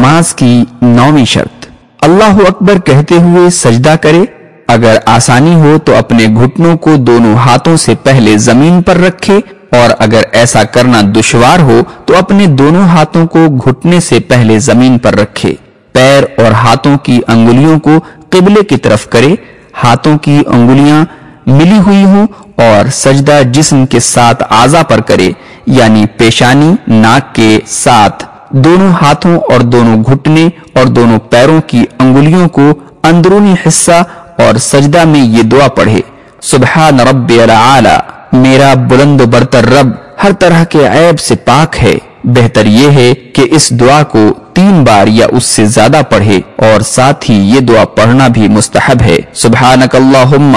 نماز کی نویں شرط۔ اللہ اکبر کہتے ہوئے سجدہ کرے، اگر آسانی ہو تو اپنے گھٹنوں کو دونوں ہاتھوں سے پہلے زمین پر رکھے، اور اگر ایسا کرنا دشوار ہو تو اپنے دونوں ہاتھوں کو گھٹنے سے پہلے زمین پر رکھے۔ پیر اور ہاتھوں کی انگلیوں کو قبلے کی طرف کرے، ہاتھوں کی انگلیاں ملی ہوئی ہوں، اور سجدہ جسم کے ساتھ آزا پر کرے یعنی پیشانی ناک کے ساتھ۔ دونوں ہاتھوں اور دونوں گھٹنے اور دونوں پیروں کی انگلیوں کو اندرونی حصہ اور سجدہ میں یہ دعا پڑھے، سبحان رب العالی، میرا بلند و برتر رب ہر طرح کے عیب سے پاک ہے۔ بہتر یہ ہے کہ اس دعا کو تین بار یا اس سے زیادہ پڑھے اور ساتھ ہی یہ دعا پڑھنا بھی مستحب ہے۔ سبحانک اللہم،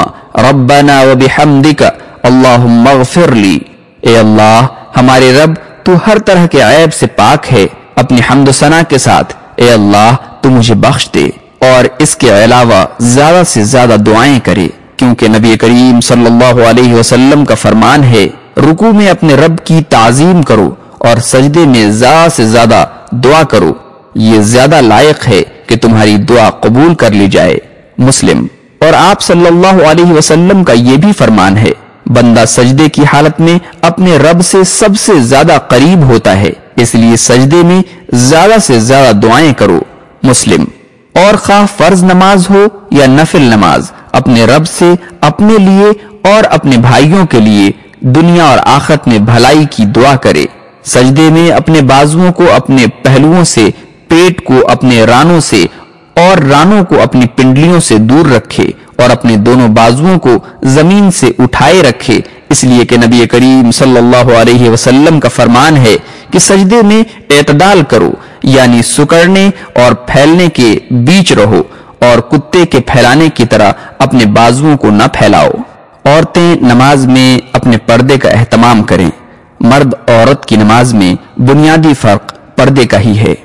ربنا و بحمدک، اللہم اغفر لی۔ اے اللہ، ہمارے رب، تو ہر طرح کے عیب سے پاک ہے۔ اپنی حمد و ثنا کے ساتھ، اے اللہ، تو مجھے بخش دے اور اس کے علاوہ زیادہ سے زیادہ دعائیں کرے، کیونکہ نبی کریم صلی اللہ علیہ وسلم کا فرمان ہے رکو میں اپنے رب کی تعظیم کرو اور سجدے میں زیادہ سے زیادہ دعا کرو۔ یہ زیادہ لائق ہے کہ تمہاری دعا قبول کر لی جائے۔ مسلم، اور آپ صلی اللہ علیہ وسلم کا یہ بھی فرمان ہے، بندہ سجدے کی حالت میں اپنے رب سے سب سے زیادہ قریب ہوتا ہے۔ اس لیے سجدے میں زیادہ سے زیادہ دعائیں کرو، مسلم۔ اور خواہ فرض نماز ہو یا نفل نماز، اپنے رب سے، اپنے لیے اور اپنے بھائیوں کے لیے دنیا اور آخرت میں بھلائی کی دعا کرے۔ سجدے میں اپنے بازوؤں کو اپنے پہلوؤں سے، پیٹ کو اپنے رانوں سے اور رانوں کو اپنی پنڈلیوں سے دور رکھے اور اپنے دونوں بازوؤں کو زمین سے اٹھائے رکھے۔ اس لیے کہ نبی کریم صلی اللہ علیہ وسلم کا فرمان ہے کہ سجدے میں اعتدال کرو یعنی سکڑنے اور پھیلنے کے بیچ رہو اور کتے کے پھیلانے کی طرح اپنے بازوؤں کو نہ پھیلاؤ۔ عورتیں نماز میں اپنے پردے کا اہتمام کریں۔ مرد عورت کی نماز میں بنیادی فرق پردے کا ہی ہے۔